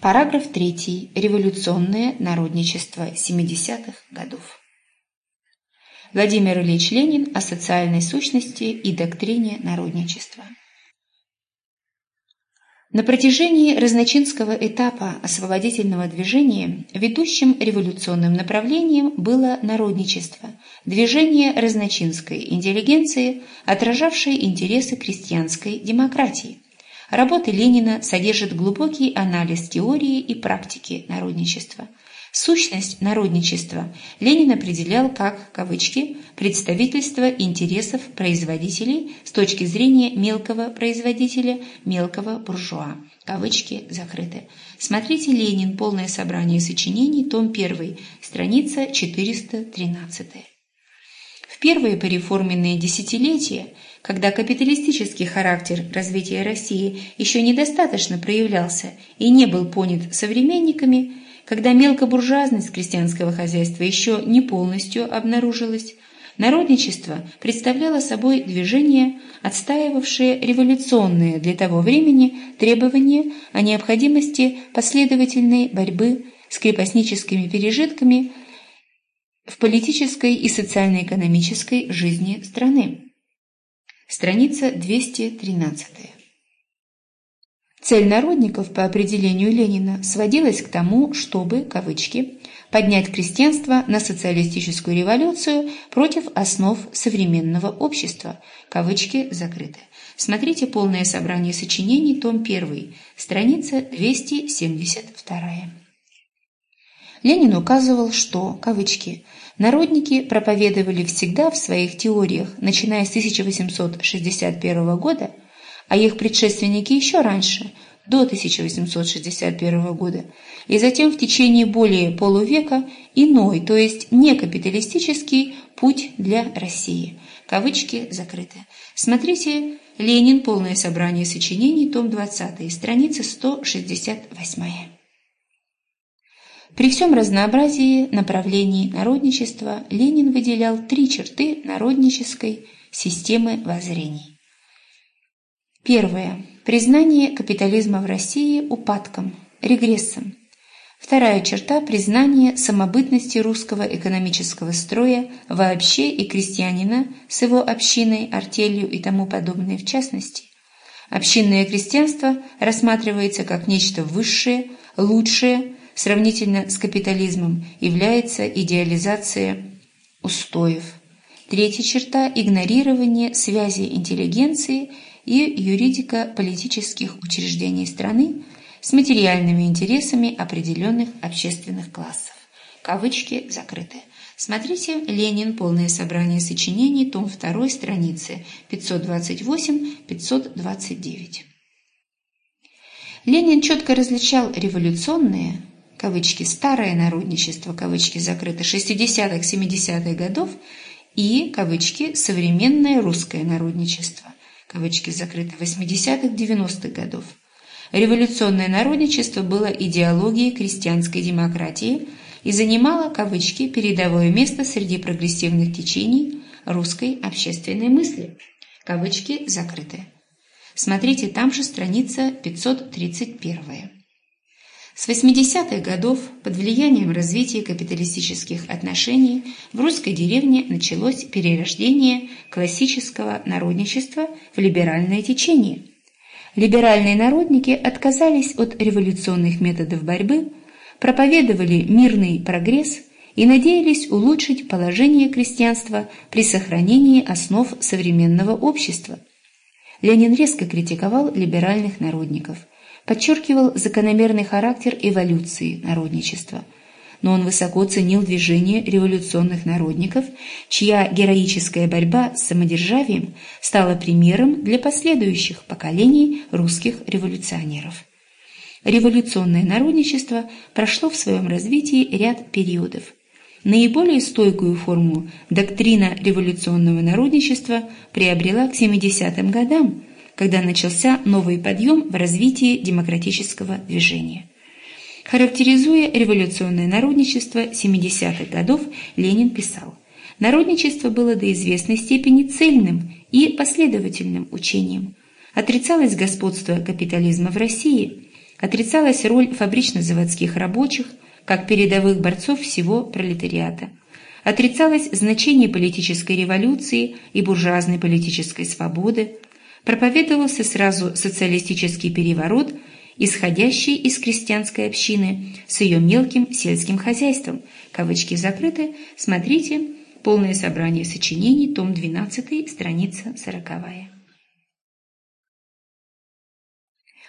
Параграф 3. Революционное народничество 70-х годов. Владимир Ильич Ленин о социальной сущности и доктрине народничества. На протяжении разночинского этапа освободительного движения ведущим революционным направлением было народничество, движение разночинской интеллигенции, отражавшее интересы крестьянской демократии – Работы Ленина содержат глубокий анализ теории и практики народничества. Сущность народничества Ленин определял как, кавычки, представительство интересов производителей с точки зрения мелкого производителя, мелкого буржуа. Кавычки закрыты. Смотрите «Ленин. Полное собрание сочинений. Том 1. Страница 413. В первые пореформенные десятилетия – когда капиталистический характер развития России еще недостаточно проявлялся и не был понят современниками, когда мелкобуржуазность крестьянского хозяйства еще не полностью обнаружилась, народничество представляло собой движение, отстаивавшее революционные для того времени требования о необходимости последовательной борьбы с крепостническими пережитками в политической и социально-экономической жизни страны. Страница 213. Цель народников по определению Ленина сводилась к тому, чтобы, кавычки, поднять крестьянство на социалистическую революцию против основ современного общества, кавычки закрыты. Смотрите полное собрание сочинений, том 1, страница 272. Ленин указывал, что, кавычки, Народники проповедовали всегда в своих теориях, начиная с 1861 года, а их предшественники еще раньше, до 1861 года, и затем в течение более полувека иной, то есть некапиталистический путь для России. Кавычки закрыты. Смотрите «Ленин. Полное собрание сочинений. Том 20. Страница 168». При всем разнообразии направлений народничества Ленин выделял три черты народнической системы воззрений. Первое. Признание капитализма в России упадком, регрессом. Вторая черта – признание самобытности русского экономического строя вообще и крестьянина с его общиной, артелью и тому подобное в частности. Общинное крестьянство рассматривается как нечто высшее, лучшее, сравнительно с капитализмом является идеализация устоев. Третья черта – игнорирование связи интеллигенции и юридико-политических учреждений страны с материальными интересами определенных общественных классов. Кавычки закрыты. Смотрите «Ленин. Полное собрание сочинений», том 2, страницы 528-529. Ленин четко различал революционные, кавычки, старое народничество, кавычки закрыты, 60-х, 70-х годов и, кавычки, современное русское народничество, кавычки закрыты, 80-х, 90-х годов. Революционное народничество было идеологией крестьянской демократии и занимало, кавычки, передовое место среди прогрессивных течений русской общественной мысли, кавычки закрыты. Смотрите, там же страница 531. С 80-х годов под влиянием развития капиталистических отношений в русской деревне началось перерождение классического народничества в либеральное течение. Либеральные народники отказались от революционных методов борьбы, проповедовали мирный прогресс и надеялись улучшить положение крестьянства при сохранении основ современного общества. Ленин резко критиковал либеральных народников – подчеркивал закономерный характер эволюции народничества. Но он высоко ценил движение революционных народников, чья героическая борьба с самодержавием стала примером для последующих поколений русских революционеров. Революционное народничество прошло в своем развитии ряд периодов. Наиболее стойкую форму доктрина революционного народничества приобрела к 70-м годам – когда начался новый подъем в развитии демократического движения. Характеризуя революционное народничество 70-х годов, Ленин писал «Народничество было до известной степени цельным и последовательным учением. Отрицалось господство капитализма в России, Отрицалась роль фабрично-заводских рабочих, как передовых борцов всего пролетариата. Отрицалось значение политической революции и буржуазной политической свободы. Проповедовался сразу социалистический переворот, исходящий из крестьянской общины с ее мелким сельским хозяйством. Кавычки закрыты. Смотрите полное собрание сочинений, том 12, страница 40.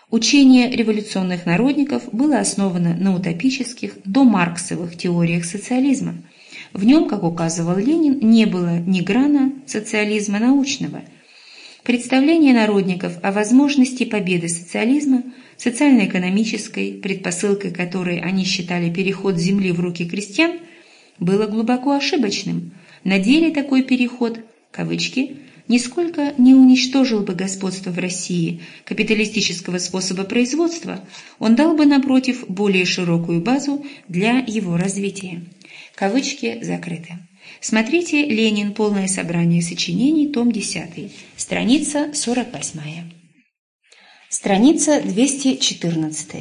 Учение революционных народников было основано на утопических домарксовых теориях социализма. В нем, как указывал Ленин, не было ни грана социализма научного. Представление народников о возможности победы социализма, социально-экономической, предпосылкой которой они считали переход земли в руки крестьян, было глубоко ошибочным. На деле такой переход, кавычки, нисколько не уничтожил бы господство в России капиталистического способа производства, он дал бы, напротив, более широкую базу для его развития. Кавычки закрыты. Смотрите «Ленин. Полное собрание сочинений. Том 10». Страница 48. Страница 214.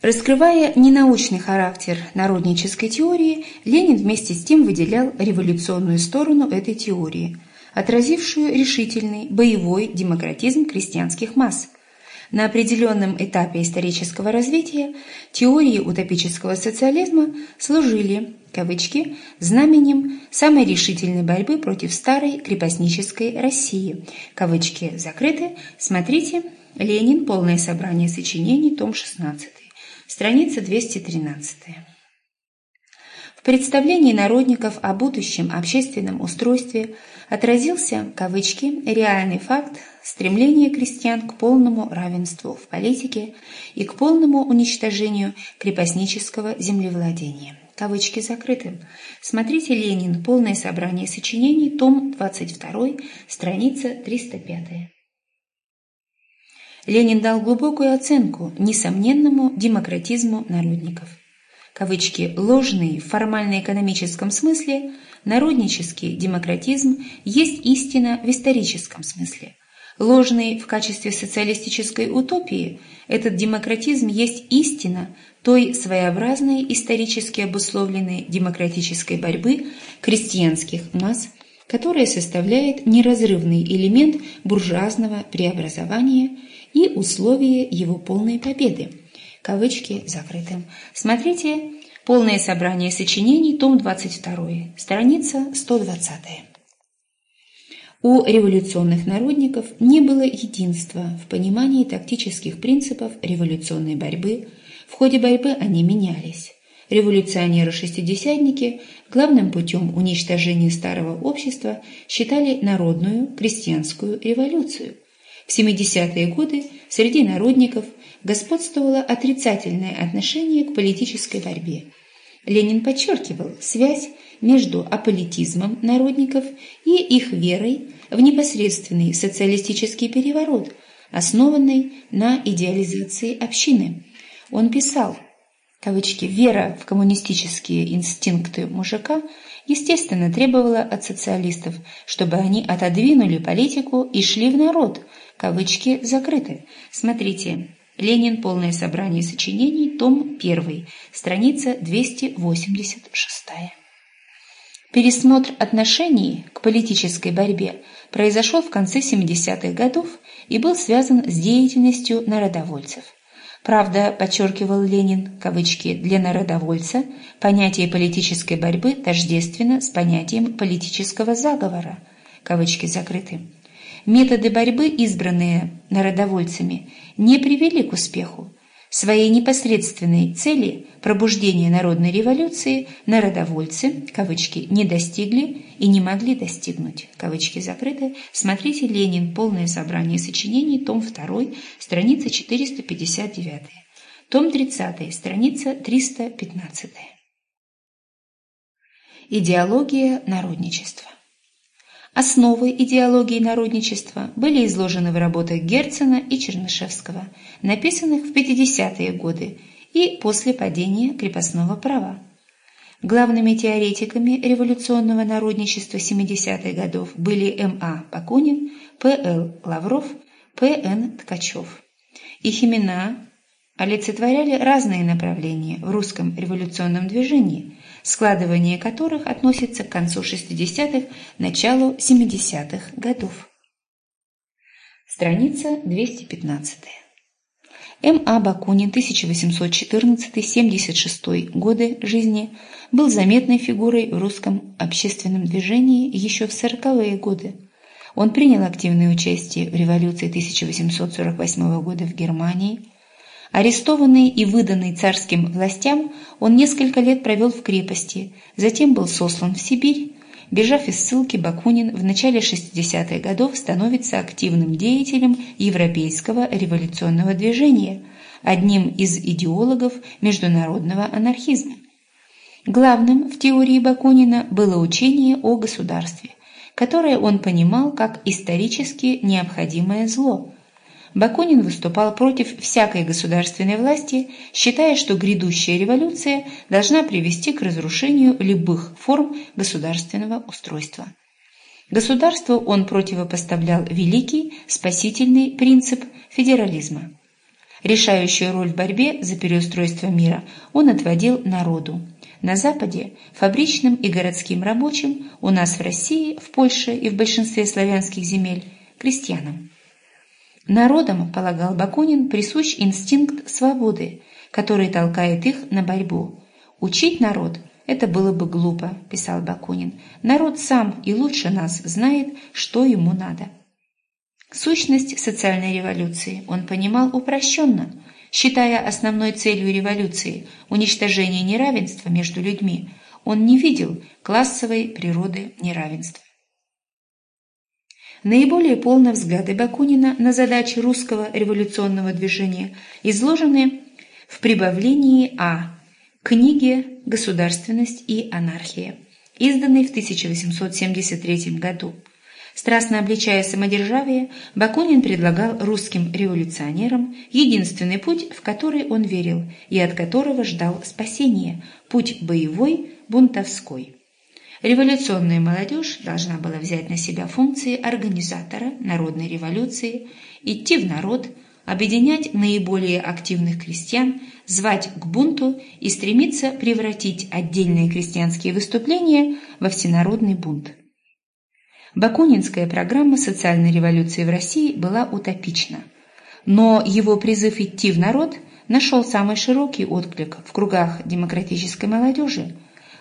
Раскрывая ненаучный характер народнической теории, Ленин вместе с тем выделял революционную сторону этой теории – отразившую решительный боевой демократизм крестьянских масс. На определенном этапе исторического развития теории утопического социализма служили, кавычки, знаменем самой решительной борьбы против старой крепостнической России. Кавычки закрыты. Смотрите «Ленин. Полное собрание сочинений. Том 16». Страница 213. В представлении народников о будущем общественном устройстве отразился, кавычки, реальный факт стремления крестьян к полному равенству в политике и к полному уничтожению крепостнического землевладения. Кавычки закрыты. Смотрите «Ленин. Полное собрание сочинений. Том 22. Страница 305». Ленин дал глубокую оценку несомненному демократизму народников – кавычки, ложный в формально-экономическом смысле, народнический демократизм есть истина в историческом смысле. Ложный в качестве социалистической утопии, этот демократизм есть истина той своеобразной исторически обусловленной демократической борьбы крестьянских масс, которая составляет неразрывный элемент буржуазного преобразования и условие его полной победы кавычки закрыты. Смотрите «Полное собрание сочинений», том 22, страница 120. У революционных народников не было единства в понимании тактических принципов революционной борьбы. В ходе борьбы они менялись. Революционеры-шестидесятники главным путем уничтожения старого общества считали народную крестьянскую революцию. В 70-е годы среди народников – господствовало отрицательное отношение к политической борьбе. Ленин подчеркивал связь между аполитизмом народников и их верой в непосредственный социалистический переворот, основанный на идеализации общины. Он писал, кавычки, «вера в коммунистические инстинкты мужика естественно требовала от социалистов, чтобы они отодвинули политику и шли в народ». Кавычки закрыты. Смотрите, Ленин. Полное собрание сочинений. Том 1. Страница 286. Пересмотр отношений к политической борьбе произошел в конце 70-х годов и был связан с деятельностью народовольцев. Правда, подчеркивал Ленин, кавычки, для народовольца понятие политической борьбы тождественно с понятием политического заговора, кавычки закрыты. Методы борьбы, избранные народовольцами, не привели к успеху. Своей непосредственной цели пробуждения народной революции народовольцы, кавычки, не достигли и не могли достигнуть, кавычки закрыты. Смотрите «Ленин. Полное собрание сочинений», том 2, страница 459. Том 30, страница 315. Идеология народничества. Основы идеологии народничества были изложены в работах Герцена и Чернышевского, написанных в 50-е годы и после падения крепостного права. Главными теоретиками революционного народничества 70-х годов были М.А. Бакунин, П.Л. Лавров, П.Н. Ткачев. Их имена олицетворяли разные направления в русском революционном движении, складывание которых относится к концу 60-х, началу 70-х годов. Страница 215. М.А. Бакунин, 1814-76 годы жизни, был заметной фигурой в русском общественном движении еще в 40-е годы. Он принял активное участие в революции 1848 года в Германии. Арестованный и выданный царским властям, он несколько лет провел в крепости, затем был сослан в Сибирь. Бежав из ссылки, Бакунин в начале 60-х годов становится активным деятелем европейского революционного движения, одним из идеологов международного анархизма. Главным в теории Бакунина было учение о государстве, которое он понимал как исторически необходимое зло. Бакунин выступал против всякой государственной власти, считая, что грядущая революция должна привести к разрушению любых форм государственного устройства. Государству он противопоставлял великий спасительный принцип федерализма. Решающую роль в борьбе за переустройство мира он отводил народу. На Западе – фабричным и городским рабочим, у нас в России, в Польше и в большинстве славянских земель – крестьянам. Народам, полагал Бакунин, присущ инстинкт свободы, который толкает их на борьбу. Учить народ – это было бы глупо, писал Бакунин. Народ сам и лучше нас знает, что ему надо. Сущность социальной революции он понимал упрощенно – Считая основной целью революции уничтожение неравенства между людьми, он не видел классовой природы неравенства. Наиболее полно взгляды Бакунина на задачи русского революционного движения изложены в прибавлении А книге «Государственность и анархия», изданной в 1873 году. Страстно обличая самодержавие, Бакунин предлагал русским революционерам единственный путь, в который он верил и от которого ждал спасения – путь боевой, бунтовской. Революционная молодежь должна была взять на себя функции организатора народной революции, идти в народ, объединять наиболее активных крестьян, звать к бунту и стремиться превратить отдельные крестьянские выступления во всенародный бунт. Бакунинская программа социальной революции в России была утопична, но его призыв идти в народ нашел самый широкий отклик в кругах демократической молодежи.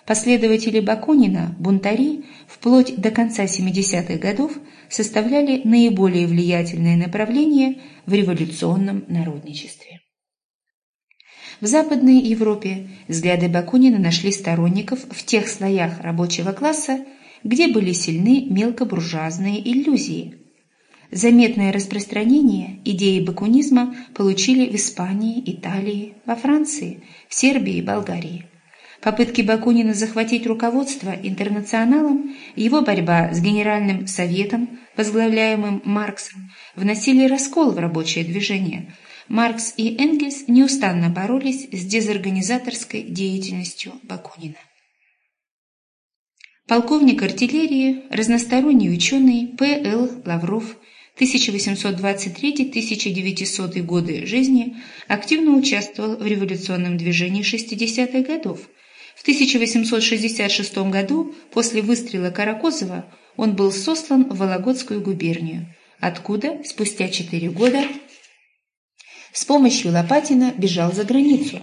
Последователи Бакунина, бунтари, вплоть до конца 70-х годов составляли наиболее влиятельное направление в революционном народничестве. В Западной Европе взгляды Бакунина нашли сторонников в тех слоях рабочего класса, где были сильны мелкобуржуазные иллюзии. Заметное распространение идеи бакунизма получили в Испании, Италии, во Франции, в Сербии и Болгарии. Попытки Бакунина захватить руководство интернационалом, его борьба с Генеральным Советом, возглавляемым Марксом, вносили раскол в рабочее движение. Маркс и Энгельс неустанно боролись с дезорганизаторской деятельностью Бакунина. Полковник артиллерии, разносторонний ученый П.Л. Лавров 1823-1900 годы жизни активно участвовал в революционном движении 60-х годов. В 1866 году, после выстрела Каракозова, он был сослан в Вологодскую губернию, откуда спустя четыре года с помощью Лопатина бежал за границу.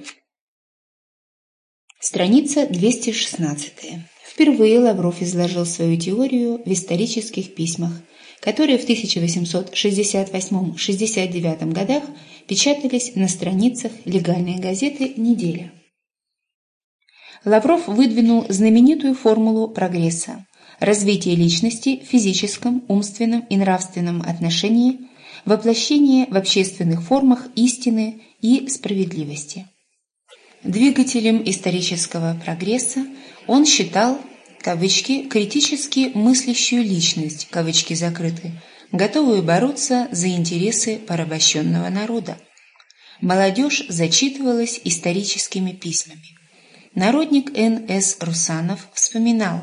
Страница 216. Впервые Лавров изложил свою теорию в исторических письмах, которые в 1868-69 годах печатались на страницах легальной газеты «Неделя». Лавров выдвинул знаменитую формулу прогресса – развитие личности в физическом, умственном и нравственном отношении, воплощение в общественных формах истины и справедливости. Двигателем исторического прогресса он считал кавычки, критически мыслящую личность, кавычки закрыты, готовую бороться за интересы порабощенного народа. Молодежь зачитывалась историческими письмами. Народник Н.С. Русанов вспоминал,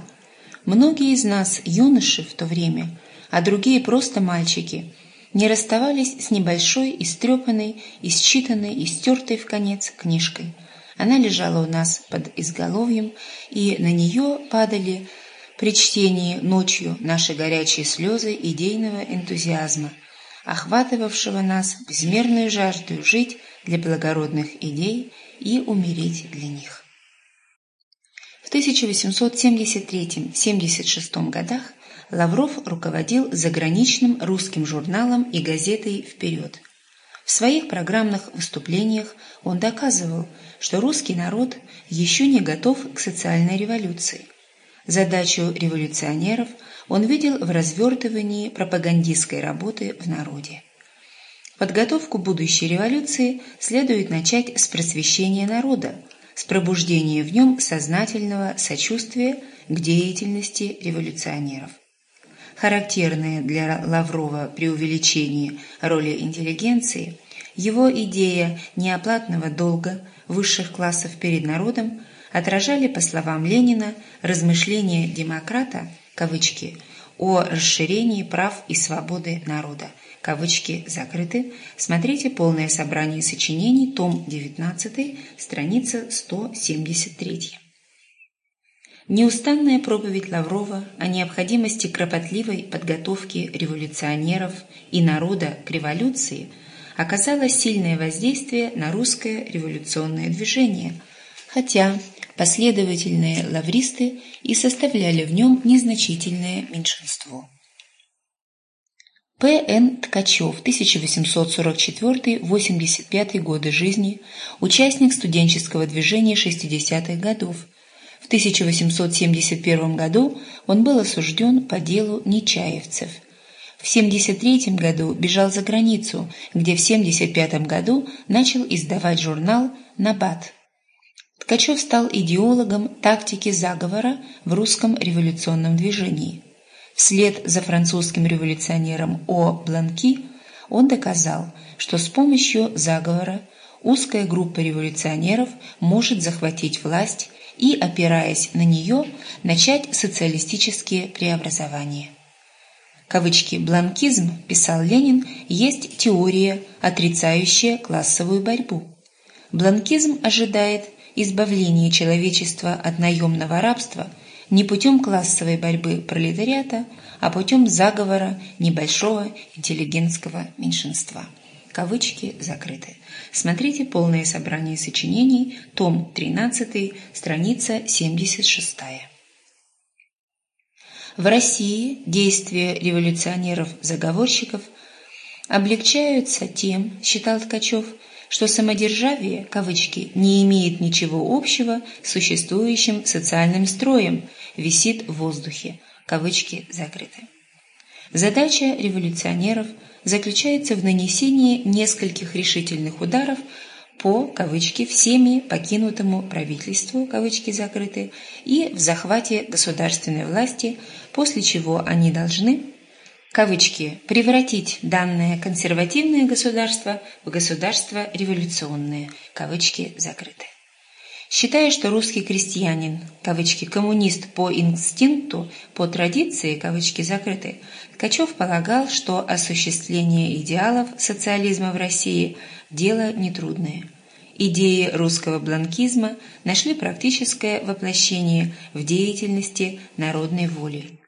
«Многие из нас, юноши в то время, а другие просто мальчики, не расставались с небольшой, истрепанной, исчитанной стертой в конец книжкой. Она лежала у нас под изголовьем, и на нее падали при чтении ночью наши горячие слезы идейного энтузиазма, охватывавшего нас безмерную жажду жить для благородных идей и умереть для них. В 1873-76 годах Лавров руководил заграничным русским журналом и газетой «Вперед». В своих программных выступлениях он доказывал, что русский народ еще не готов к социальной революции. Задачу революционеров он видел в развертывании пропагандистской работы в народе. Подготовку будущей революции следует начать с просвещения народа, с пробуждения в нем сознательного сочувствия к деятельности революционеров. Характерное для Лаврова преувеличение роли интеллигенции, его идея неоплатного долга высших классов перед народом отражали, по словам Ленина, размышления демократа, кавычки, о расширении прав и свободы народа, кавычки закрыты, смотрите полное собрание сочинений, том 19, страница 173. Неустанная проповедь Лаврова о необходимости кропотливой подготовки революционеров и народа к революции оказала сильное воздействие на русское революционное движение, хотя последовательные лавристы и составляли в нем незначительное меньшинство. П.Н. Ткачев, 1844-85 годы жизни, участник студенческого движения 60-х годов. В 1871 году он был осужден по делу Нечаевцев. В 1973 году бежал за границу, где в 1975 году начал издавать журнал «Набат». Ткачев стал идеологом тактики заговора в русском революционном движении. Вслед за французским революционером О. Бланки он доказал, что с помощью заговора узкая группа революционеров может захватить власть и, опираясь на нее, начать социалистические преобразования. Кавычки «бланкизм», писал Ленин, есть теория, отрицающая классовую борьбу. Бланкизм ожидает избавления человечества от наемного рабства – не путем классовой борьбы пролетариата, а путем заговора небольшого интеллигентского меньшинства. Кавычки закрыты. Смотрите полное собрание сочинений, том 13, страница 76. В России действия революционеров-заговорщиков облегчаются тем, считал Ткачев, что самодержавие, кавычки, не имеет ничего общего с существующим социальным строем, висит в воздухе, кавычки закрыты. Задача революционеров заключается в нанесении нескольких решительных ударов по, кавычки, всеми покинутому правительству, кавычки закрыты, и в захвате государственной власти, после чего они должны кавычки, превратить данное консервативное государство в государство революционное, кавычки закрыты. Считая, что русский крестьянин, кавычки, коммунист по инстинкту, по традиции, кавычки закрыты, Ткачев полагал, что осуществление идеалов социализма в России – дело нетрудное. Идеи русского бланкизма нашли практическое воплощение в деятельности народной воли.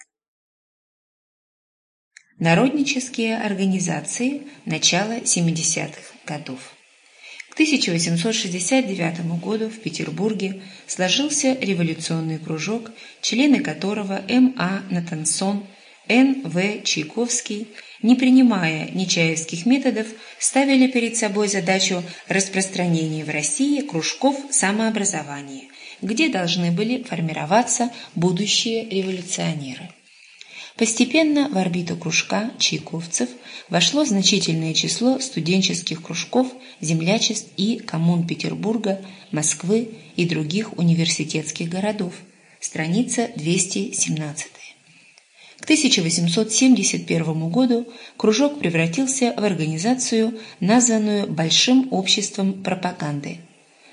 Народнические организации начала 70-х годов. К 1869 году в Петербурге сложился революционный кружок, члены которого М.А. Натансон, Н.В. Чайковский, не принимая нечаевских методов, ставили перед собой задачу распространения в России кружков самообразования, где должны были формироваться будущие революционеры. Постепенно в орбиту кружка чайковцев вошло значительное число студенческих кружков, землячеств и коммун Петербурга, Москвы и других университетских городов. Страница 217. К 1871 году кружок превратился в организацию, названную Большим обществом пропаганды.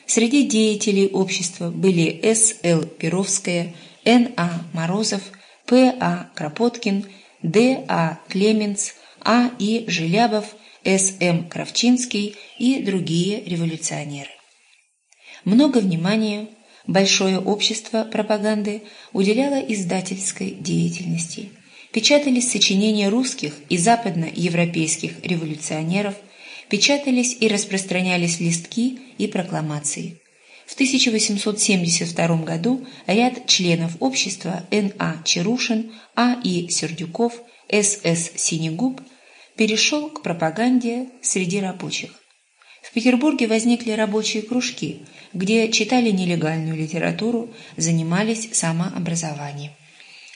Среди деятелей общества были С. Л. Перовская, Н. А. Морозов – П. А. Кропоткин, Д. А. Клеменц, А. И. Желябов, С. М. Кравчинский и другие революционеры. Много внимания большое общество пропаганды уделяло издательской деятельности. Печатались сочинения русских и западноевропейских революционеров, печатались и распространялись листки и прокламации. В 1872 году ряд членов общества Н.А. Чарушин, А.И. Сердюков, С.С. Синегуб перешел к пропаганде среди рабочих. В Петербурге возникли рабочие кружки, где читали нелегальную литературу, занимались самообразованием.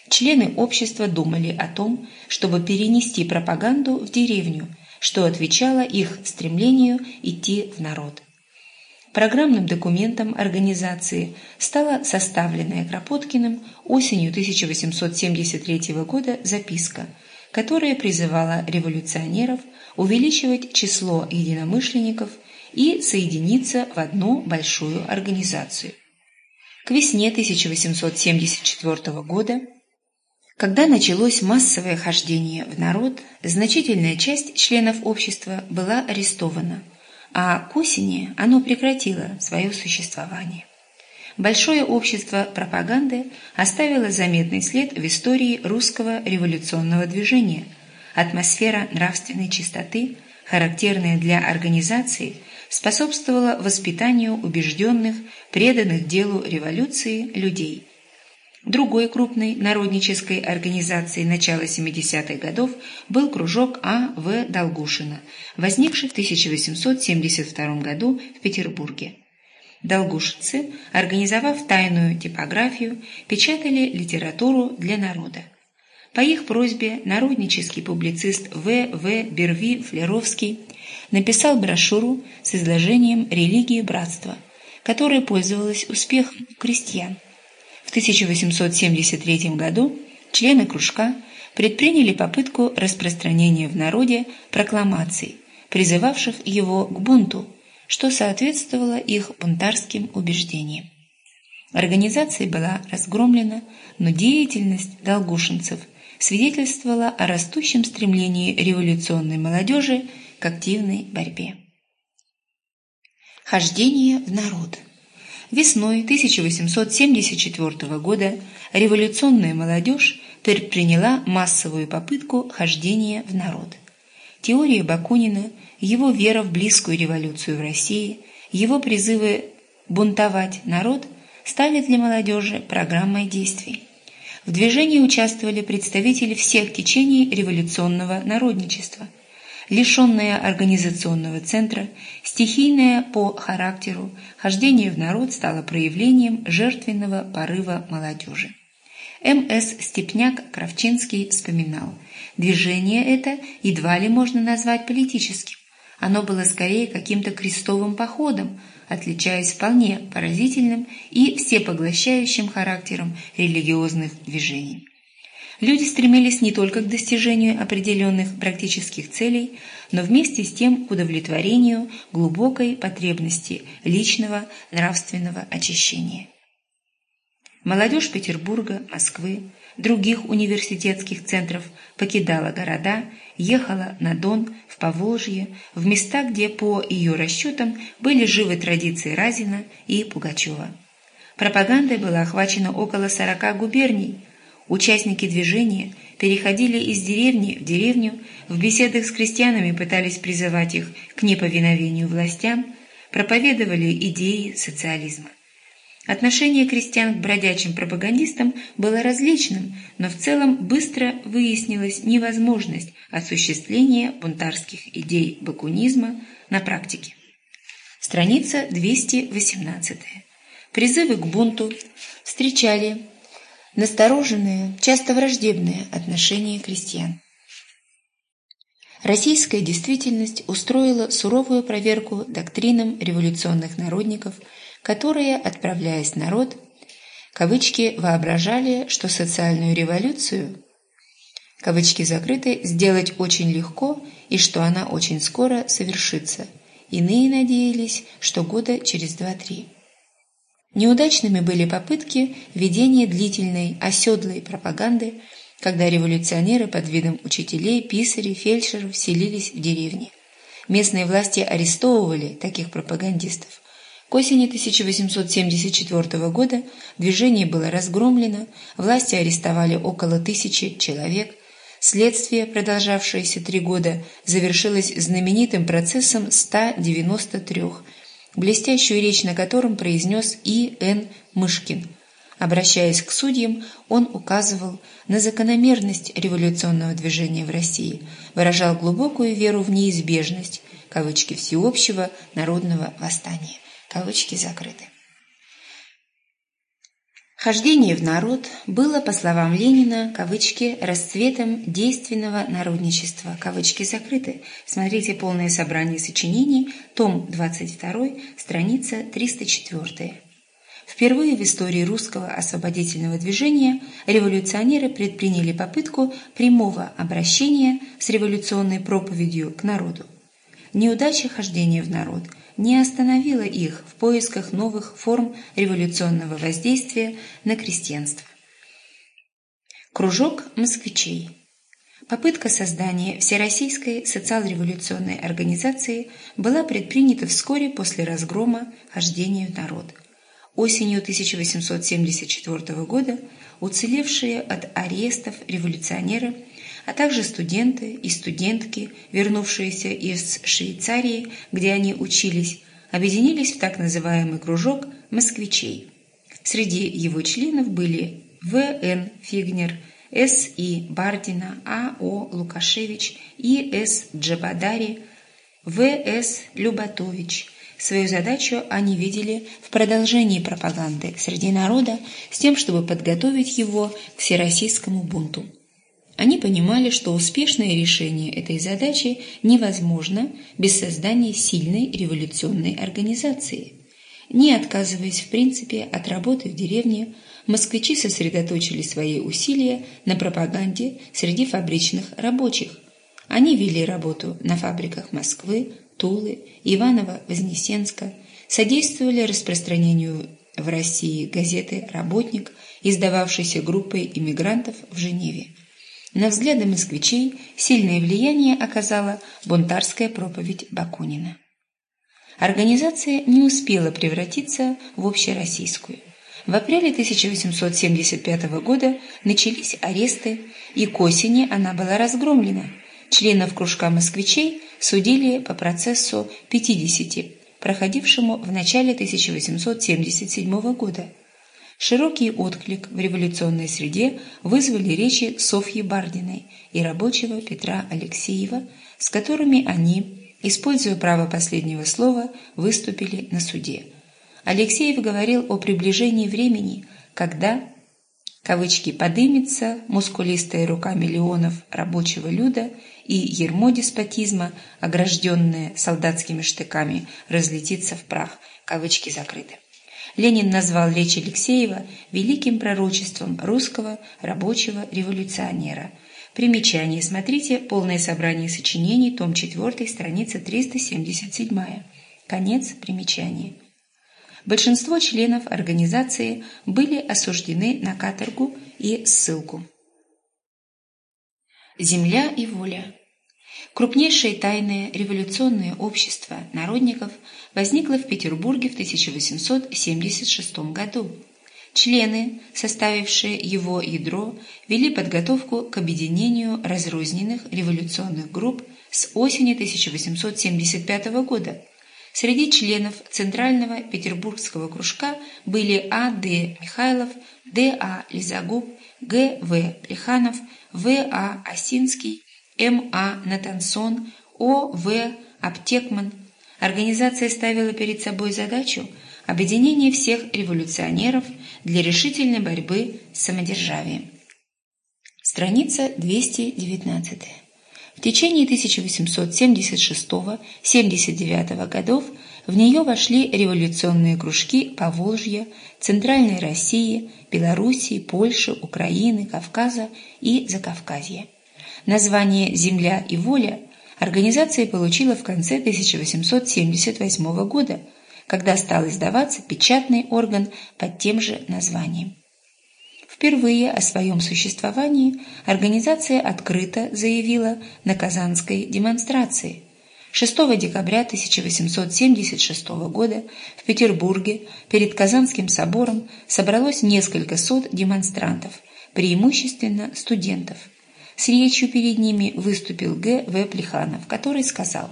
Члены общества думали о том, чтобы перенести пропаганду в деревню, что отвечало их стремлению идти в народ. Программным документом организации стала составленная Кропоткиным осенью 1873 года записка, которая призывала революционеров увеличивать число единомышленников и соединиться в одну большую организацию. К весне 1874 года, когда началось массовое хождение в народ, значительная часть членов общества была арестована – а к осени оно прекратило свое существование. Большое общество пропаганды оставило заметный след в истории русского революционного движения. Атмосфера нравственной чистоты, характерная для организации, способствовала воспитанию убежденных, преданных делу революции людей – Другой крупной народнической организацией начала 70-х годов был кружок А. В. Долгушина, возникший в 1872 году в Петербурге. Долгушицы, организовав тайную типографию, печатали литературу для народа. По их просьбе народнический публицист В. В. Берви Флеровский написал брошюру с изложением религии братства, которая пользовалась успехом у крестьян. В 1873 году члены кружка предприняли попытку распространения в народе прокламаций, призывавших его к бунту, что соответствовало их бунтарским убеждениям. Организация была разгромлена, но деятельность долгушинцев свидетельствовала о растущем стремлении революционной молодежи к активной борьбе. Хождение в народ – Весной 1874 года революционная молодежь предприняла массовую попытку хождения в народ. Теория Бакунина, его вера в близкую революцию в России, его призывы бунтовать народ стали для молодежи программой действий. В движении участвовали представители всех течений революционного народничества – лишенная организационного центра, стихийное по характеру, хождение в народ стало проявлением жертвенного порыва молодежи. М.С. Степняк-Кравчинский вспоминал, движение это едва ли можно назвать политическим. Оно было скорее каким-то крестовым походом, отличаясь вполне поразительным и всепоглощающим характером религиозных движений. Люди стремились не только к достижению определенных практических целей, но вместе с тем к удовлетворению глубокой потребности личного нравственного очищения. Молодежь Петербурга, Москвы, других университетских центров покидала города, ехала на Дон, в Поволжье, в места, где, по ее расчетам, были живы традиции Разина и Пугачева. Пропагандой было охвачено около 40 губерний, Участники движения переходили из деревни в деревню, в беседах с крестьянами пытались призывать их к неповиновению властям, проповедовали идеи социализма. Отношение крестьян к бродячим пропагандистам было различным, но в целом быстро выяснилась невозможность осуществления бунтарских идей бакунизма на практике. Страница 218. Призывы к бунту встречали настороженное, часто враждебное отношение крестьян. Российская действительность устроила суровую проверку доктринам революционных народников, которые, отправляясь в народ, кавычки воображали, что социальную революцию кавычки закрыты, сделать очень легко и что она очень скоро совершится. Иные надеялись, что года через два-три. Неудачными были попытки ведения длительной оседлой пропаганды, когда революционеры под видом учителей, писарей, фельдшеров селились в деревне. Местные власти арестовывали таких пропагандистов. К осени 1874 года движение было разгромлено, власти арестовали около тысячи человек. Следствие, продолжавшееся три года, завершилось знаменитым процессом 193, блестящую речь на котором произнес И. Н. Мышкин – Обращаясь к судьям, он указывал на закономерность революционного движения в России, выражал глубокую веру в неизбежность кавычки всеобщего народного восстания. Кавычки закрыты. Хождение в народ было, по словам Ленина, кавычки, расцветом действенного народничества, кавычки закрыты. Смотрите полное собрание сочинений, том 22, страница 304. Впервые в истории русского освободительного движения революционеры предприняли попытку прямого обращения с революционной проповедью к народу. Неудача хождения в народ не остановила их в поисках новых форм революционного воздействия на крестьянство. Кружок москвичей Попытка создания Всероссийской социал-революционной организации была предпринята вскоре после разгрома хождения в народ – Осенью 1874 года уцелевшие от арестов революционеры, а также студенты и студентки, вернувшиеся из Швейцарии, где они учились, объединились в так называемый кружок «москвичей». Среди его членов были В.Н. Фигнер, С.И. Бардина, А.О. Лукашевич, И.С. Джабадари, В.С. Любатович – Свою задачу они видели в продолжении пропаганды среди народа с тем, чтобы подготовить его к всероссийскому бунту. Они понимали, что успешное решение этой задачи невозможно без создания сильной революционной организации. Не отказываясь в принципе от работы в деревне, москвичи сосредоточили свои усилия на пропаганде среди фабричных рабочих. Они вели работу на фабриках Москвы, Тулы, Иваново-Вознесенска содействовали распространению в России газеты «Работник», издававшейся группой иммигрантов в Женеве. На взгляды москвичей сильное влияние оказала бунтарская проповедь Бакунина. Организация не успела превратиться в общероссийскую. В апреле 1875 года начались аресты, и к осени она была разгромлена. Членов кружка москвичей судили по процессу 50, проходившему в начале 1877 года. Широкий отклик в революционной среде вызвали речи Софьи Бардиной и рабочего Петра Алексеева, с которыми они, используя право последнего слова, выступили на суде. Алексеев говорил о приближении времени, когда кавычки «подымется мускулистая рука миллионов рабочего люда и ермо деспотизма, огражденное солдатскими штыками, разлетится в прах», кавычки закрыты. Ленин назвал речь Алексеева великим пророчеством русского рабочего революционера. Примечание. Смотрите полное собрание сочинений, том 4, страница 377. Конец примечания. Большинство членов организации были осуждены на каторгу и ссылку. Земля и воля. Крупнейшее тайное революционное общество народников возникло в Петербурге в 1876 году. Члены, составившие его ядро, вели подготовку к объединению разрозненных революционных групп с осени 1875 года – Среди членов Центрального Петербургского кружка были А. Д. Михайлов, Д. А. Лизагуб, Г. В. Плеханов, В. А. Осинский, М. А. Натансон, О. В. Аптекман. Организация ставила перед собой задачу объединения всех революционеров для решительной борьбы с самодержавием. Страница 219. В течение 1876-79 годов в нее вошли революционные кружки Поволжья, Центральной России, Белоруссии, Польши, Украины, Кавказа и Закавказья. Название «Земля и воля» организация получила в конце 1878 года, когда стал издаваться печатный орган под тем же названием Впервые о своем существовании организация открыто заявила на Казанской демонстрации. 6 декабря 1876 года в Петербурге перед Казанским собором собралось несколько сот демонстрантов, преимущественно студентов. С речью перед ними выступил Г. В. Плеханов, который сказал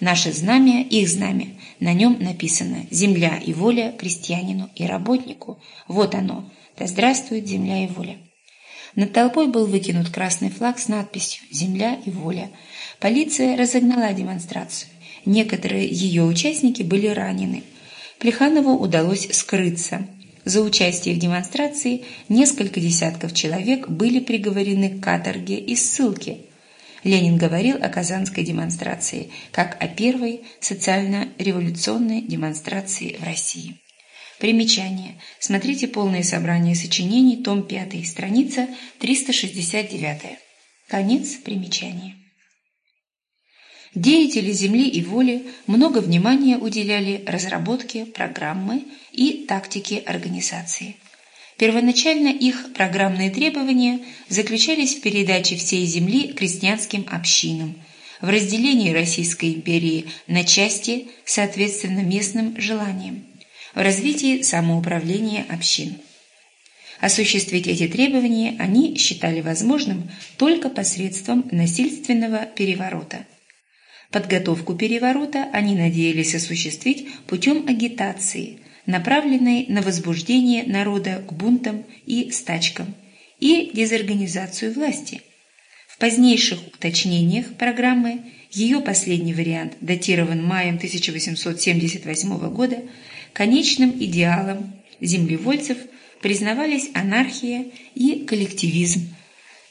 «Наше знамя – их знамя, на нем написано «Земля и воля крестьянину и работнику». Вот оно – да здравствует земля и воля. Над толпой был выкинут красный флаг с надписью «Земля и воля». Полиция разогнала демонстрацию. Некоторые ее участники были ранены. Плеханову удалось скрыться. За участие в демонстрации несколько десятков человек были приговорены к каторге и ссылке. Ленин говорил о Казанской демонстрации как о первой социально-революционной демонстрации в России. Примечание. Смотрите полное собрание сочинений, том 5, страница 369. Конец примечания. Деятели земли и воли много внимания уделяли разработке программы и тактике организации. Первоначально их программные требования заключались в передаче всей земли крестьянским общинам, в разделении Российской империи на части соответственно местным желаниям в развитии самоуправления общин. Осуществить эти требования они считали возможным только посредством насильственного переворота. Подготовку переворота они надеялись осуществить путем агитации, направленной на возбуждение народа к бунтам и стачкам и дезорганизацию власти. В позднейших уточнениях программы ее последний вариант датирован маем 1878 года – Конечным идеалом землевольцев признавались анархия и коллективизм,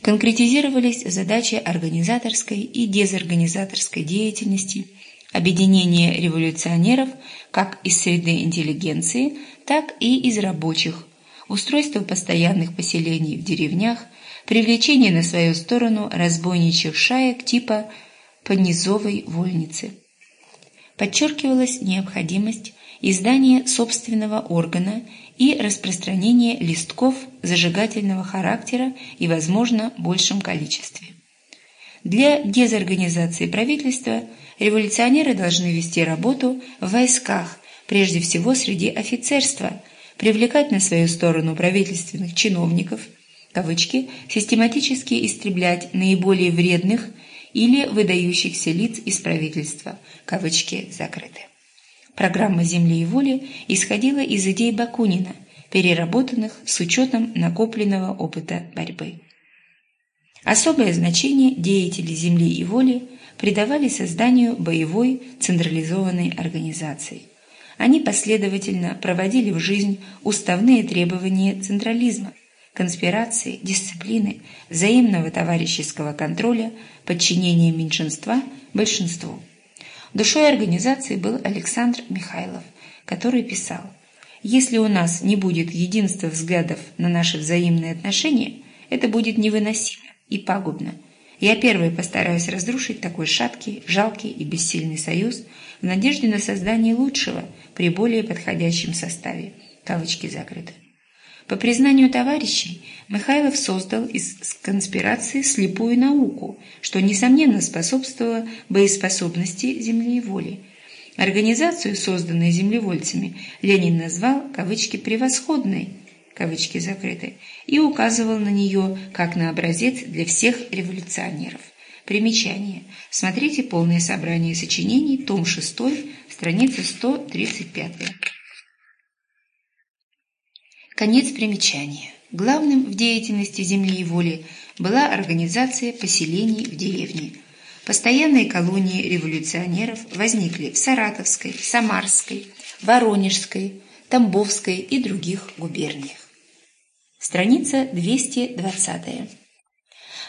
конкретизировались задачи организаторской и дезорганизаторской деятельности, объединение революционеров как из среды интеллигенции, так и из рабочих, устройство постоянных поселений в деревнях, привлечение на свою сторону разбойничьих шаек типа понизовой вольницы. Подчеркивалась необходимость издание собственного органа и распространение листков зажигательного характера и, возможно, большем количестве. Для дезорганизации правительства революционеры должны вести работу в войсках, прежде всего среди офицерства, привлекать на свою сторону правительственных чиновников, кавычки, систематически истреблять наиболее вредных или выдающихся лиц из правительства, кавычки закрыты. Программа «Земли и воли» исходила из идей Бакунина, переработанных с учетом накопленного опыта борьбы. Особое значение деятели «Земли и воли» придавали созданию боевой централизованной организации. Они последовательно проводили в жизнь уставные требования централизма, конспирации, дисциплины, взаимного товарищеского контроля, подчинения меньшинства большинству. Душой организации был Александр Михайлов, который писал «Если у нас не будет единства взглядов на наши взаимные отношения, это будет невыносимо и пагубно. Я первый постараюсь разрушить такой шаткий, жалкий и бессильный союз в надежде на создание лучшего при более подходящем составе». Кавычки закрыты. По признанию товарищей, Михайлов создал из конспирации слепую науку, что, несомненно, способствовало боеспособности земли и воли. Организацию, созданную землевольцами, Ленин назвал кавычки «превосходной», кавычки закрыты, и указывал на нее как на образец для всех революционеров. Примечание. Смотрите полное собрание сочинений, том 6, страница 135. Конец примечания. Главным в деятельности земли и воли была организация поселений в деревне. Постоянные колонии революционеров возникли в Саратовской, Самарской, Воронежской, Тамбовской и других губерниях. Страница 220.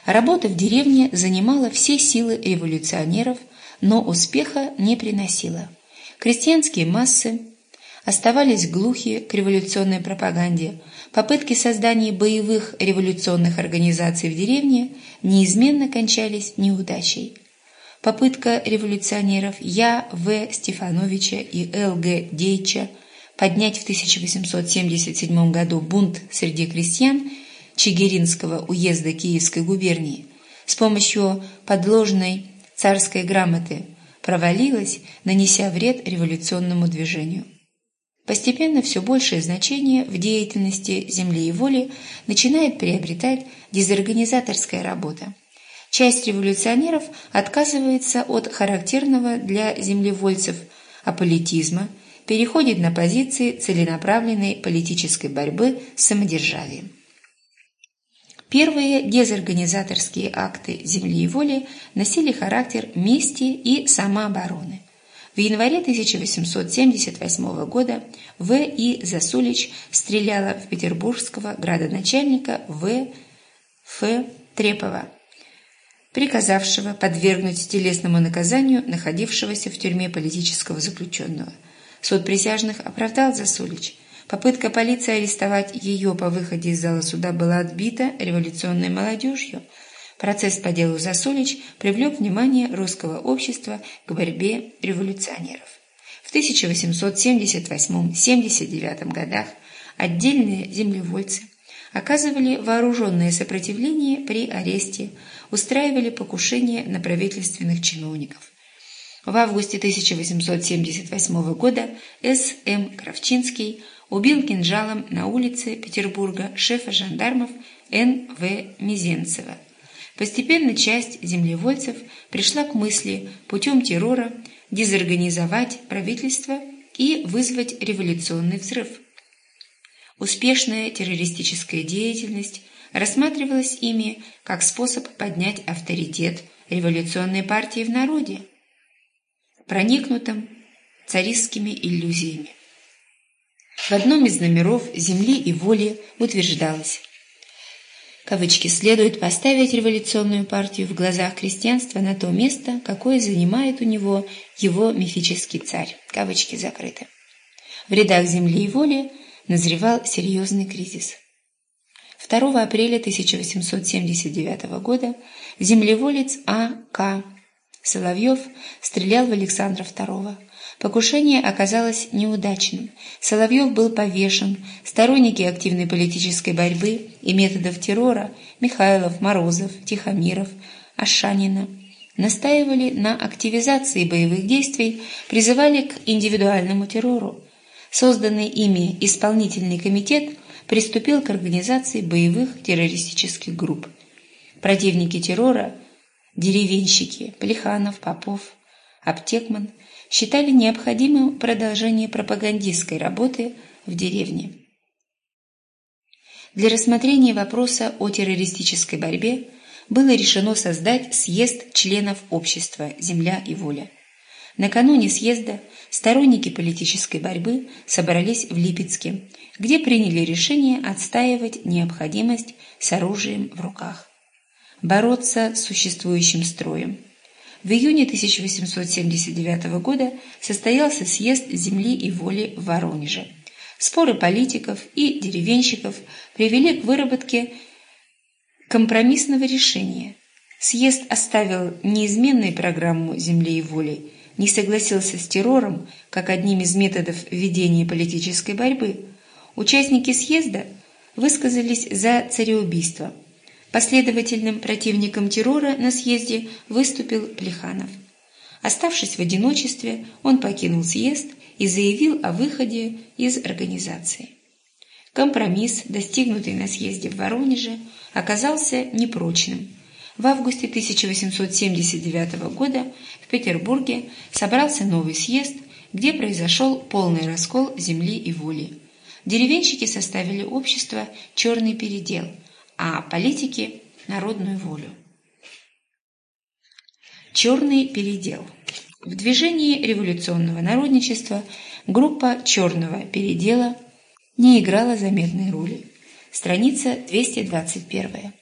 Работа в деревне занимала все силы революционеров, но успеха не приносила. Крестьянские массы оставались глухи к революционной пропаганде, попытки создания боевых революционных организаций в деревне неизменно кончались неудачей. Попытка революционеров Я. В. Стефановича и Л. Г. Дейча поднять в 1877 году бунт среди крестьян Чигиринского уезда Киевской губернии с помощью подложной царской грамоты провалилась, нанеся вред революционному движению. Постепенно все большее значение в деятельности земли и воли начинает приобретать дезорганизаторская работа. Часть революционеров отказывается от характерного для землевольцев аполитизма, переходит на позиции целенаправленной политической борьбы с самодержавием. Первые дезорганизаторские акты земли и воли носили характер мести и самообороны. В январе 1878 года В. И. Засулич стреляла в петербургского градоначальника В. Ф. Трепова – приказавшего подвергнуть телесному наказанию находившегося в тюрьме политического заключенного. Суд присяжных оправдал Засулич. Попытка полиции арестовать ее по выходе из зала суда была отбита революционной молодежью. Процесс по делу Засулич привлек внимание русского общества к борьбе революционеров. В 1878-79 годах отдельные землевольцы оказывали вооруженное сопротивление при аресте, устраивали покушения на правительственных чиновников. В августе 1878 года С. М. Кравчинский убил кинжалом на улице Петербурга шефа жандармов Н. В. Мизенцева. Постепенно часть землевольцев пришла к мысли путем террора дезорганизовать правительство и вызвать революционный взрыв. Успешная террористическая деятельность рассматривалась ими как способ поднять авторитет революционной партии в народе, проникнутом царистскими иллюзиями. В одном из номеров «Земли и воли» утверждалось кавычки, следует поставить революционную партию в глазах крестьянства на то место, какое занимает у него его мифический царь. Кавычки закрыты. В рядах «Земли и воли» назревал серьезный кризис. 2 апреля 1879 года землеволец А. К. Соловьев стрелял в Александра II. Покушение оказалось неудачным. Соловьев был повешен. Сторонники активной политической борьбы и методов террора Михайлов, Морозов, Тихомиров, Ашанина настаивали на активизации боевых действий, призывали к индивидуальному террору. Созданный ими исполнительный комитет приступил к организации боевых террористических групп. Противники террора, деревенщики Плеханов, Попов, Аптекман считали необходимым продолжение пропагандистской работы в деревне. Для рассмотрения вопроса о террористической борьбе было решено создать съезд членов общества «Земля и воля». Накануне съезда сторонники политической борьбы собрались в Липецке, где приняли решение отстаивать необходимость с оружием в руках, бороться с существующим строем. В июне 1879 года состоялся съезд земли и воли в Воронеже. Споры политиков и деревенщиков привели к выработке компромиссного решения. Съезд оставил неизменную программу земли и воли – не согласился с террором как одним из методов ведения политической борьбы, участники съезда высказались за цареубийство. Последовательным противником террора на съезде выступил Плеханов. Оставшись в одиночестве, он покинул съезд и заявил о выходе из организации. Компромисс, достигнутый на съезде в Воронеже, оказался непрочным – в августе 1879 года в Петербурге собрался новый съезд, где произошел полный раскол земли и воли. Деревенщики составили общество «Черный передел», а политики – «Народную волю». Черный передел. В движении революционного народничества группа «Черного передела» не играла заметной роли. Страница 221.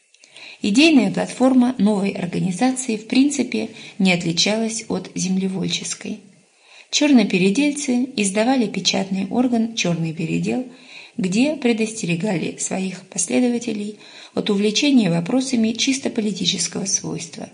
Идейная платформа новой организации в принципе не отличалась от землевольческой. Чернопередельцы издавали печатный орган «Черный передел», где предостерегали своих последователей от увлечения вопросами чисто политического свойства.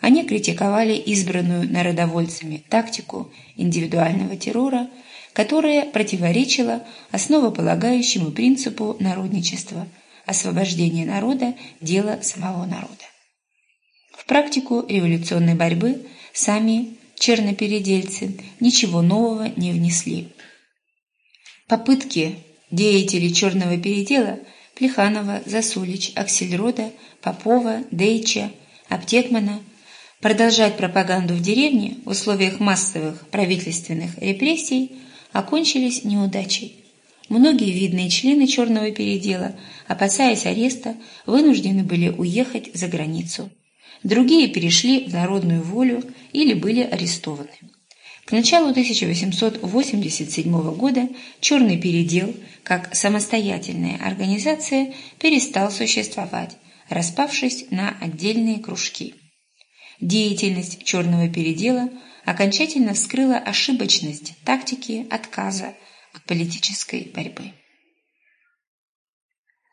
Они критиковали избранную народовольцами тактику индивидуального террора, которая противоречила основополагающему принципу народничества – освобождение народа – дело самого народа. В практику революционной борьбы сами чернопередельцы ничего нового не внесли. Попытки деятелей черного передела Плеханова, Засулич, Аксельрода, Попова, Дейча, Аптекмана продолжать пропаганду в деревне в условиях массовых правительственных репрессий окончились неудачей. Многие видные члены черного передела, опасаясь ареста, вынуждены были уехать за границу. Другие перешли в народную волю или были арестованы. К началу 1887 года «Черный передел» как самостоятельная организация перестал существовать, распавшись на отдельные кружки. Деятельность «Черного передела» окончательно вскрыла ошибочность тактики отказа от политической борьбы.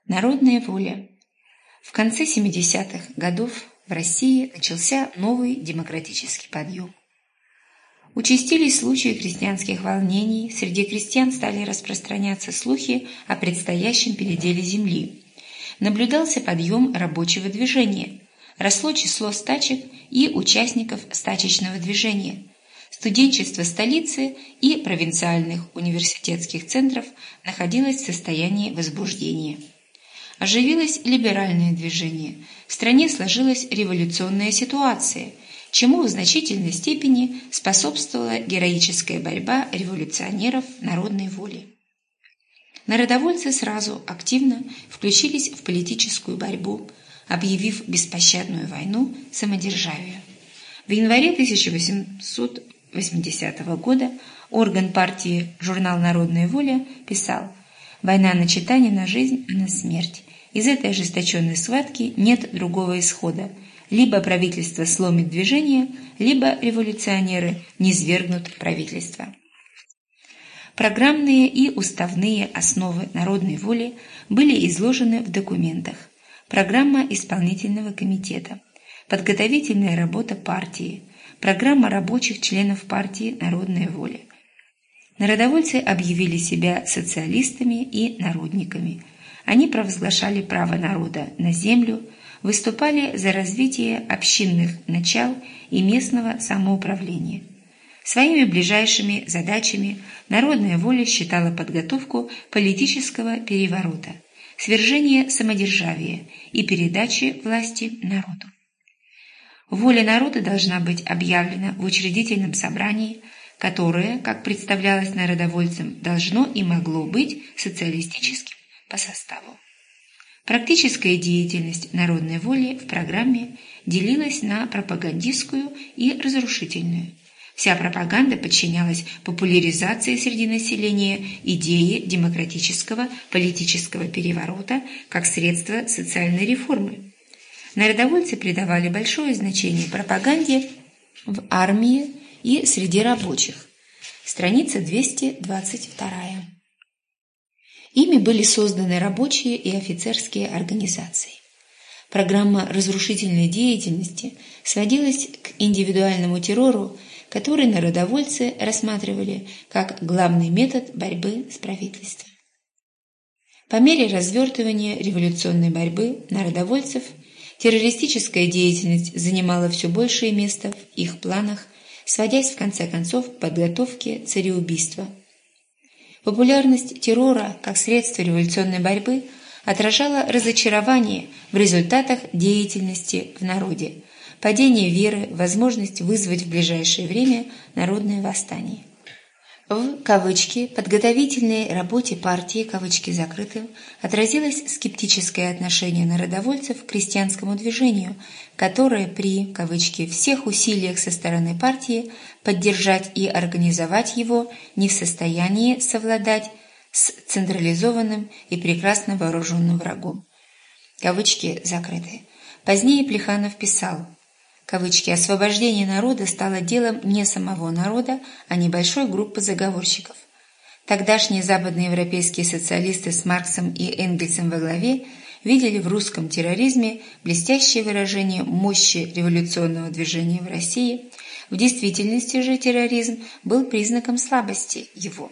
Народная воля. В конце 70-х годов в России начался новый демократический подъем. Участились случаи крестьянских волнений, среди крестьян стали распространяться слухи о предстоящем переделе земли. Наблюдался подъем рабочего движения, росло число стачек и участников стачечного движения. Студенчество столицы и провинциальных университетских центров находилось в состоянии возбуждения. Оживилось либеральное движение, в стране сложилась революционная ситуация, чему в значительной степени способствовала героическая борьба революционеров народной воли. Народовольцы сразу активно включились в политическую борьбу, объявив беспощадную войну самодержавию. В январе 1880 года орган партии «Журнал «Народная воля» писал «Война начата не на жизнь, а на смерть. Из этой ожесточенной схватки нет другого исхода. Либо правительство сломит движение, либо революционеры низвергнут правительство. Программные и уставные основы народной воли были изложены в документах. Программа исполнительного комитета, подготовительная работа партии, программа рабочих членов партии «Народная воля». Народовольцы объявили себя социалистами и народниками – они провозглашали право народа на землю, выступали за развитие общинных начал и местного самоуправления. Своими ближайшими задачами народная воля считала подготовку политического переворота, свержение самодержавия и передачи власти народу. Воля народа должна быть объявлена в учредительном собрании, которое, как представлялось народовольцам, должно и могло быть социалистическим по составу. Практическая деятельность народной воли в программе делилась на пропагандистскую и разрушительную. Вся пропаганда подчинялась популяризации среди населения идеи демократического политического переворота как средства социальной реформы. Народовольцы придавали большое значение пропаганде в армии и среди рабочих. Страница 222. Ими были созданы рабочие и офицерские организации. Программа разрушительной деятельности сводилась к индивидуальному террору, который народовольцы рассматривали как главный метод борьбы с правительством. По мере развертывания революционной борьбы народовольцев террористическая деятельность занимала все большее место в их планах, сводясь в конце концов к подготовке цареубийства – Популярность террора как средство революционной борьбы отражала разочарование в результатах деятельности в народе, падение веры, возможность вызвать в ближайшее время народное восстание в кавычки подготовительной работе партии кавычки закрыты отразилось скептическое отношение народовольцев к крестьянскому движению, которое при кавычки всех усилиях со стороны партии поддержать и организовать его не в состоянии совладать с централизованным и прекрасно вооруженным врагом. Кавычки закрыты. Позднее Плеханов писал кавычки, освобождение народа стало делом не самого народа, а небольшой группы заговорщиков. Тогдашние западноевропейские социалисты с Марксом и Энгельсом во главе видели в русском терроризме блестящее выражение мощи революционного движения в России. В действительности же терроризм был признаком слабости его.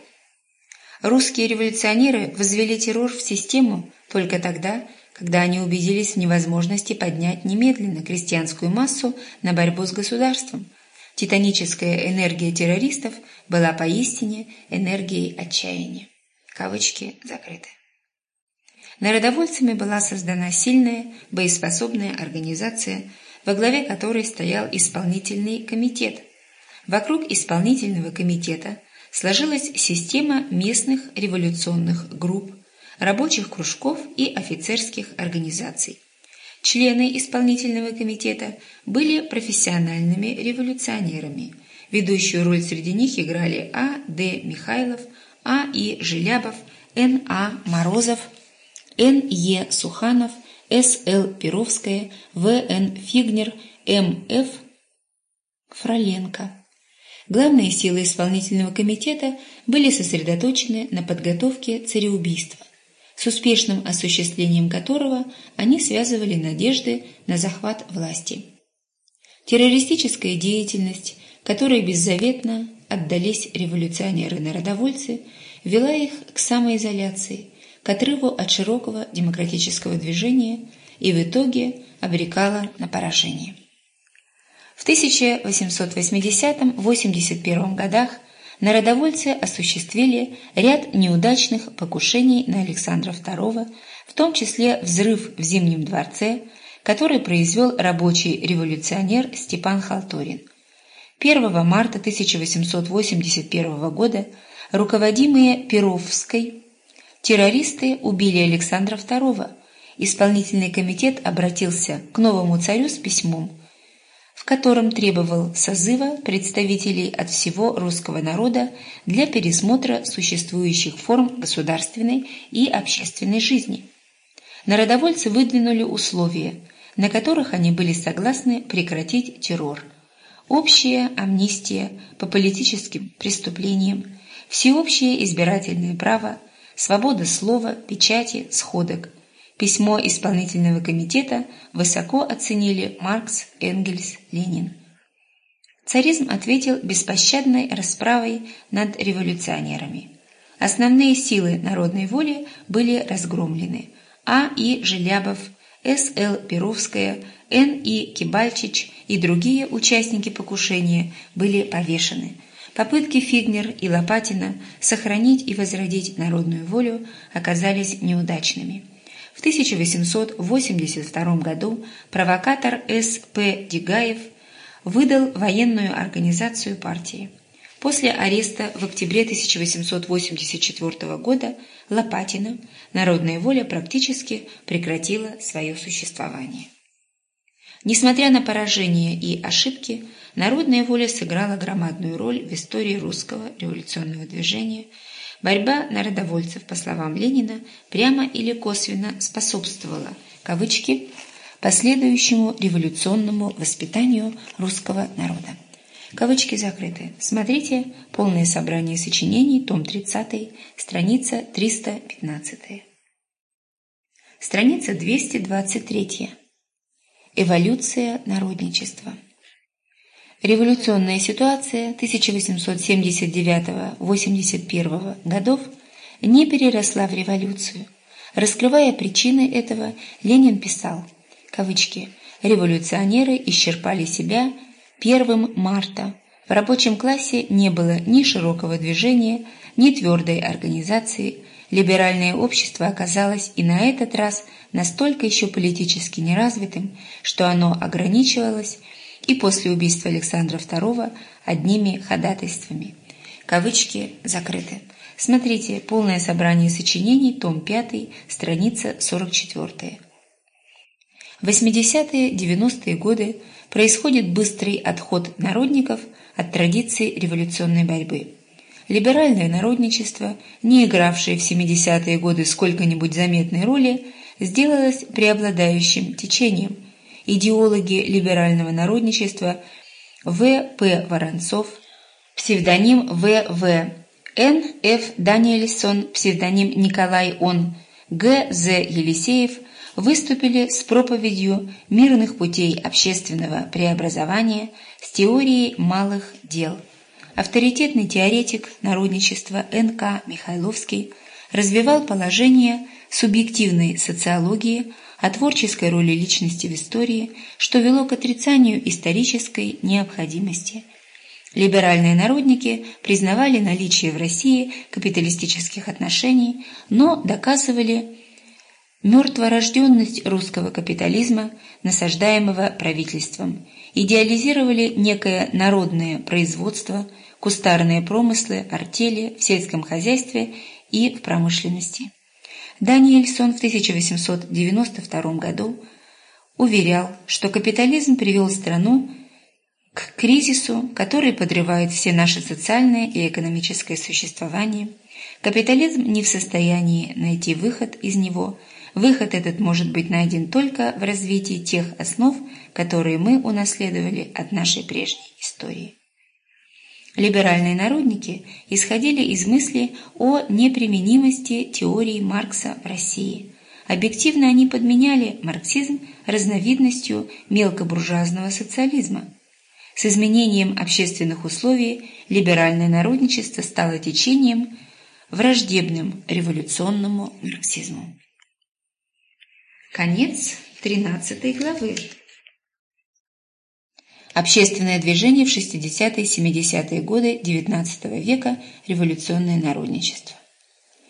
Русские революционеры возвели террор в систему только тогда, когда они убедились в невозможности поднять немедленно крестьянскую массу на борьбу с государством. Титаническая энергия террористов была поистине энергией отчаяния. Кавычки закрыты. Народовольцами была создана сильная, боеспособная организация, во главе которой стоял исполнительный комитет. Вокруг исполнительного комитета сложилась система местных революционных групп, рабочих кружков и офицерских организаций. Члены исполнительного комитета были профессиональными революционерами. Ведущую роль среди них играли А. Д. Михайлов, А. И. Желябов, Н. А. Морозов, Н. Е. Суханов, С. Л. Перовская, В. Н. Фигнер, М. Ф. Фроленко. Главные силы исполнительного комитета были сосредоточены на подготовке цареубийства с успешным осуществлением которого они связывали надежды на захват власти. Террористическая деятельность, которой беззаветно отдались революционеры-народовольцы, вела их к самоизоляции, к отрыву от широкого демократического движения и в итоге обрекала на поражение. В 1880-81 годах народовольцы осуществили ряд неудачных покушений на Александра II, в том числе взрыв в Зимнем дворце, который произвел рабочий революционер Степан Халтурин. 1 марта 1881 года руководимые Перовской террористы убили Александра II. Исполнительный комитет обратился к новому царю с письмом – в котором требовал созыва представителей от всего русского народа для пересмотра существующих форм государственной и общественной жизни. Народовольцы выдвинули условия, на которых они были согласны прекратить террор. Общая амнистия по политическим преступлениям, всеобщее избирательное право, свобода слова, печати, сходок – Письмо исполнительного комитета высоко оценили Маркс, Энгельс, Ленин. Царизм ответил беспощадной расправой над революционерами. Основные силы народной воли были разгромлены. А. И. Желябов, С. Л. Перовская, Н. И. Кибальчич и другие участники покушения были повешены. Попытки Фигнер и Лопатина сохранить и возродить народную волю оказались неудачными. В 1882 году провокатор С. П. Дегаев выдал военную организацию партии. После ареста в октябре 1884 года Лопатина народная воля практически прекратила свое существование. Несмотря на поражения и ошибки, народная воля сыграла громадную роль в истории русского революционного движения – Борьба народовольцев, по словам Ленина, прямо или косвенно способствовала, кавычки, последующему революционному воспитанию русского народа. Кавычки закрыты. Смотрите полное собрание сочинений, том 30, страница 315. Страница 223. Эволюция народничества. Революционная ситуация 1879-81 годов не переросла в революцию. Раскрывая причины этого, Ленин писал, кавычки, «Революционеры исчерпали себя 1 марта. В рабочем классе не было ни широкого движения, ни твердой организации. Либеральное общество оказалось и на этот раз настолько еще политически неразвитым, что оно ограничивалось и после убийства Александра II одними ходатайствами. Кавычки закрыты. Смотрите полное собрание сочинений, том 5, страница 44. В 80-е-90-е годы происходит быстрый отход народников от традиций революционной борьбы. Либеральное народничество, не игравшее в 70-е годы сколько-нибудь заметной роли, сделалось преобладающим течением – идеологи либерального народничества В. П. Воронцов, псевдоним В. В. Н. Ф. Даниэльсон, псевдоним Николай Он, Г. З. Елисеев выступили с проповедью мирных путей общественного преобразования с теорией малых дел. Авторитетный теоретик народничества Н.К. Михайловский развивал положение субъективной социологии, о творческой роли личности в истории, что вело к отрицанию исторической необходимости. Либеральные народники признавали наличие в России капиталистических отношений, но доказывали мертворожденность русского капитализма, насаждаемого правительством, идеализировали некое народное производство, кустарные промыслы, артели в сельском хозяйстве и в промышленности. Даниэльсон в 1892 году уверял, что капитализм привел страну к кризису, который подрывает все наши социальное и экономическое существование. Капитализм не в состоянии найти выход из него. Выход этот может быть найден только в развитии тех основ, которые мы унаследовали от нашей прежней истории. Либеральные народники исходили из мысли о неприменимости теории Маркса в России. Объективно они подменяли марксизм разновидностью мелкобуржуазного социализма. С изменением общественных условий либеральное народничество стало течением, враждебным революционному марксизму. Конец 13 главы. Общественное движение в 60-70-е годы XIX века, революционное народничество.